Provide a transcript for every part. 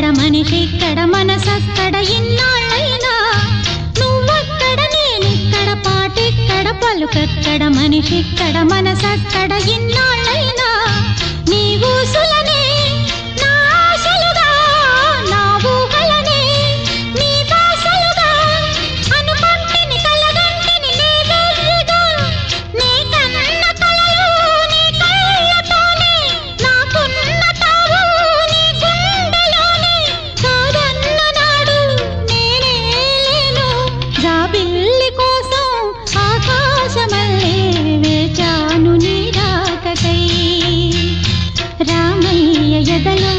పలుకక్కడ మనిషిక్కడ మనసక్కడ ఇన్నాళ్ళైనా? నువ్వక్కడ నేనిక్కడ పాటెక్కడ పలుకక్కడ మనిషిక్కడ మనసక్కడ ఇన్నాళ్ళైనా? రామయ్య ఎదలో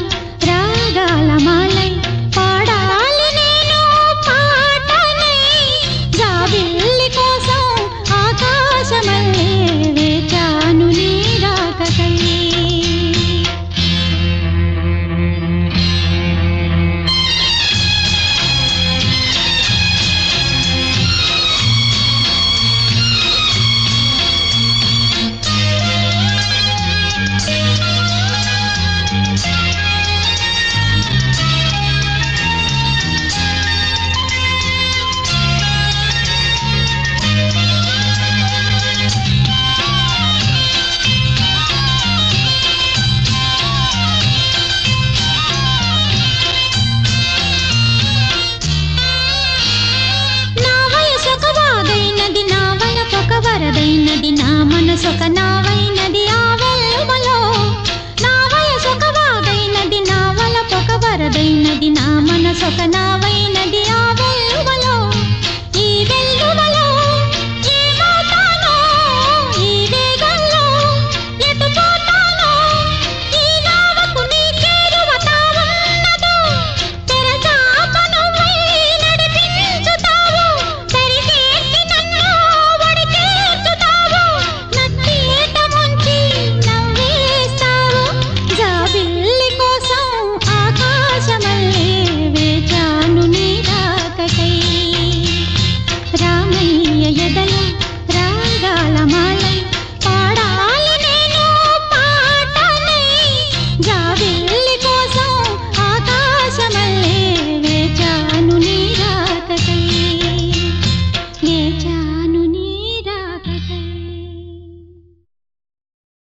రాగాల మా వయసొక నావైనది ఆ వెల్లువలో నా వయసొక వాగైనది నా వలపొక వరదైనది నా మనసొక నావై